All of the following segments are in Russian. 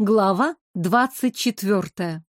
Глава двадцать четвертая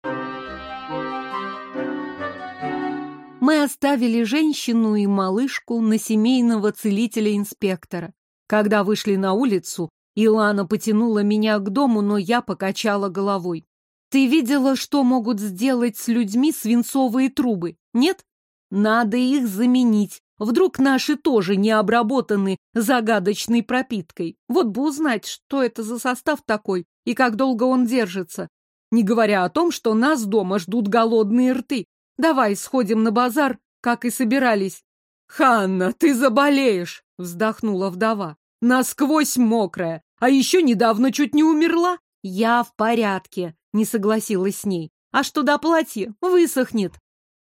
Мы оставили женщину и малышку на семейного целителя-инспектора. Когда вышли на улицу, Илана потянула меня к дому, но я покачала головой. Ты видела, что могут сделать с людьми свинцовые трубы, нет? Надо их заменить. Вдруг наши тоже не обработаны загадочной пропиткой. Вот бы узнать, что это за состав такой и как долго он держится. Не говоря о том, что нас дома ждут голодные рты. Давай сходим на базар, как и собирались. «Ханна, ты заболеешь!» — вздохнула вдова. «Насквозь мокрая, а еще недавно чуть не умерла». «Я в порядке», — не согласилась с ней. «А что до платья? Высохнет».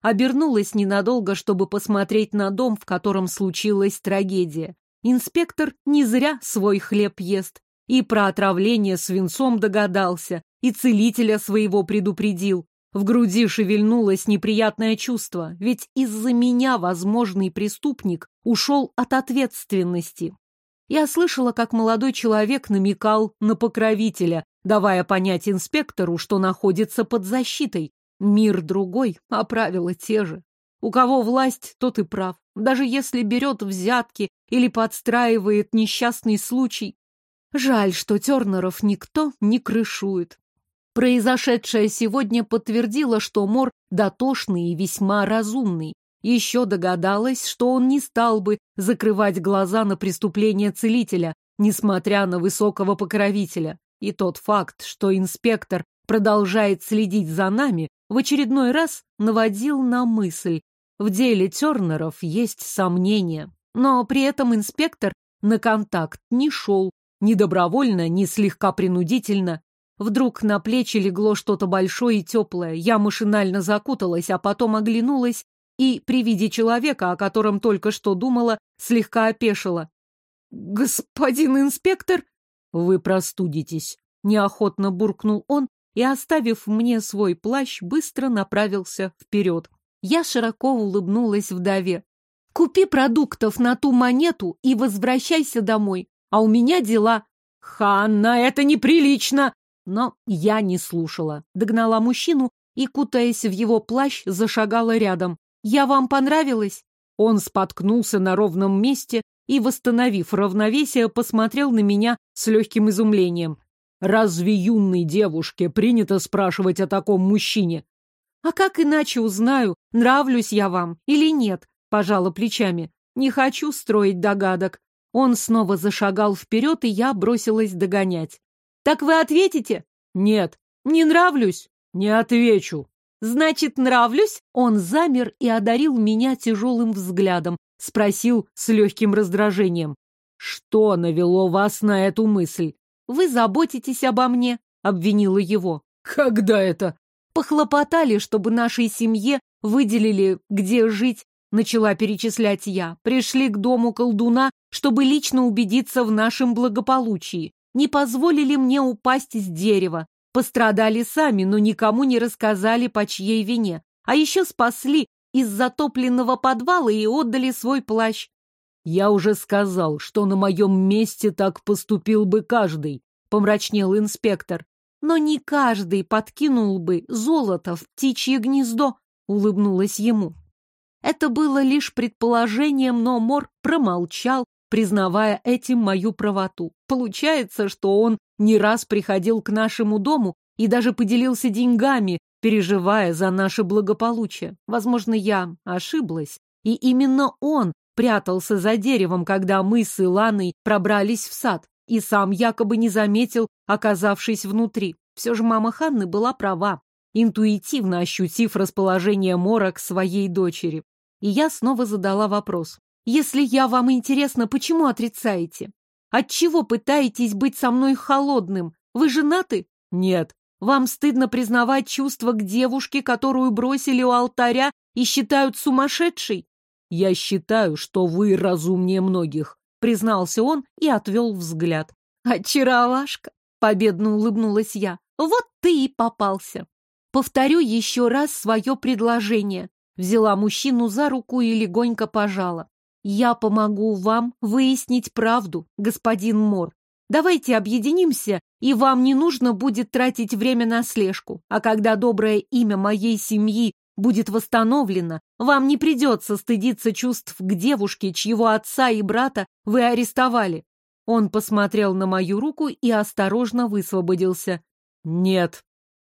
Обернулась ненадолго, чтобы посмотреть на дом, в котором случилась трагедия. Инспектор не зря свой хлеб ест. И про отравление свинцом догадался, и целителя своего предупредил. В груди шевельнулось неприятное чувство, ведь из-за меня возможный преступник ушел от ответственности. Я слышала, как молодой человек намекал на покровителя, давая понять инспектору, что находится под защитой. Мир другой, а правила те же. У кого власть, тот и прав. Даже если берет взятки или подстраивает несчастный случай, Жаль, что Тернеров никто не крышует. Произошедшее сегодня подтвердило, что Мор дотошный и весьма разумный. Еще догадалась, что он не стал бы закрывать глаза на преступление целителя, несмотря на высокого покровителя. И тот факт, что инспектор продолжает следить за нами, в очередной раз наводил на мысль. В деле Тернеров есть сомнения. Но при этом инспектор на контакт не шел, ни добровольно, ни слегка принудительно. Вдруг на плечи легло что-то большое и теплое. Я машинально закуталась, а потом оглянулась и при виде человека, о котором только что думала, слегка опешила. «Господин инспектор?» «Вы простудитесь», — неохотно буркнул он и, оставив мне свой плащ, быстро направился вперед. Я широко улыбнулась вдове. «Купи продуктов на ту монету и возвращайся домой а у меня дела. Ханна, это неприлично! Но я не слушала. Догнала мужчину и, кутаясь в его плащ, зашагала рядом. «Я вам понравилась?» Он споткнулся на ровном месте и, восстановив равновесие, посмотрел на меня с легким изумлением. «Разве юной девушке принято спрашивать о таком мужчине?» «А как иначе узнаю, нравлюсь я вам или нет?» — пожала плечами. «Не хочу строить догадок. Он снова зашагал вперед, и я бросилась догонять. «Так вы ответите?» «Нет». «Не нравлюсь?» «Не отвечу». «Значит, нравлюсь?» Он замер и одарил меня тяжелым взглядом, спросил с легким раздражением. «Что навело вас на эту мысль?» «Вы заботитесь обо мне», — обвинила его. «Когда это?» «Похлопотали, чтобы нашей семье выделили, где жить, начала перечислять я, пришли к дому колдуна, чтобы лично убедиться в нашем благополучии. Не позволили мне упасть с дерева. Пострадали сами, но никому не рассказали, по чьей вине. А еще спасли из затопленного подвала и отдали свой плащ. Я уже сказал, что на моем месте так поступил бы каждый, помрачнел инспектор. Но не каждый подкинул бы золото в птичье гнездо, улыбнулась ему. Это было лишь предположением, но Мор промолчал, признавая этим мою правоту. Получается, что он не раз приходил к нашему дому и даже поделился деньгами, переживая за наше благополучие. Возможно, я ошиблась. И именно он прятался за деревом, когда мы с Иланой пробрались в сад, и сам якобы не заметил, оказавшись внутри. Все же мама Ханны была права, интуитивно ощутив расположение Мора к своей дочери. И я снова задала вопрос. «Если я вам интересна, почему отрицаете? Отчего пытаетесь быть со мной холодным? Вы женаты?» «Нет». «Вам стыдно признавать чувства к девушке, которую бросили у алтаря и считают сумасшедшей?» «Я считаю, что вы разумнее многих», — признался он и отвел взгляд. «Очаровашка!» — победно улыбнулась я. «Вот ты и попался!» Повторю еще раз свое предложение. Взяла мужчину за руку и легонько пожала. «Я помогу вам выяснить правду, господин Мор. Давайте объединимся, и вам не нужно будет тратить время на слежку. А когда доброе имя моей семьи будет восстановлено, вам не придется стыдиться чувств к девушке, чьего отца и брата вы арестовали. Он посмотрел на мою руку и осторожно высвободился. Нет.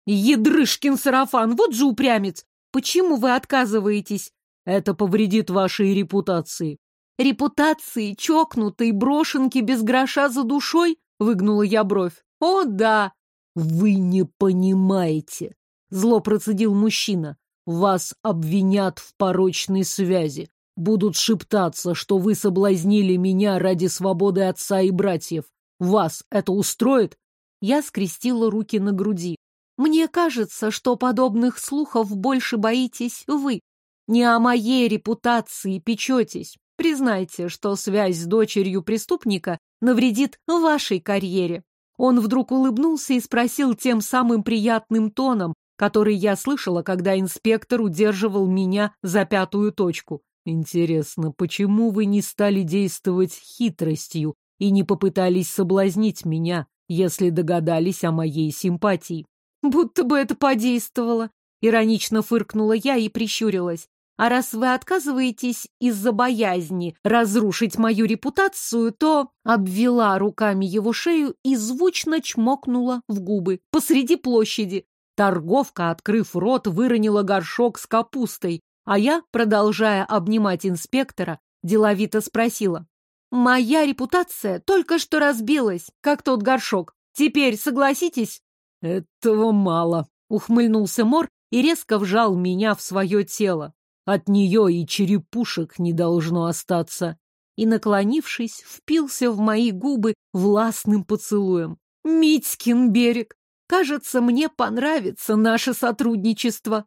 Едрышкин сарафан, вот же упрямец! Почему вы отказываетесь? Это повредит вашей репутации. Репутации, чокнутой, брошенки без гроша за душой? Выгнула я бровь. О, да! Вы не понимаете. Зло процедил мужчина. Вас обвинят в порочной связи. Будут шептаться, что вы соблазнили меня ради свободы отца и братьев. Вас это устроит? Я скрестила руки на груди. Мне кажется, что подобных слухов больше боитесь вы. Не о моей репутации печетесь. Признайте, что связь с дочерью преступника навредит вашей карьере. Он вдруг улыбнулся и спросил тем самым приятным тоном, который я слышала, когда инспектор удерживал меня за пятую точку. Интересно, почему вы не стали действовать хитростью и не попытались соблазнить меня, если догадались о моей симпатии? Будто бы это подействовало. Иронично фыркнула я и прищурилась. А раз вы отказываетесь из-за боязни разрушить мою репутацию, то обвела руками его шею и звучно чмокнула в губы посреди площади. Торговка, открыв рот, выронила горшок с капустой, а я, продолжая обнимать инспектора, деловито спросила. «Моя репутация только что разбилась, как тот горшок. Теперь согласитесь?» «Этого мало», — ухмыльнулся Мор и резко вжал меня в свое тело. От нее и черепушек не должно остаться. И, наклонившись, впился в мои губы властным поцелуем. «Митькин берег! Кажется, мне понравится наше сотрудничество!»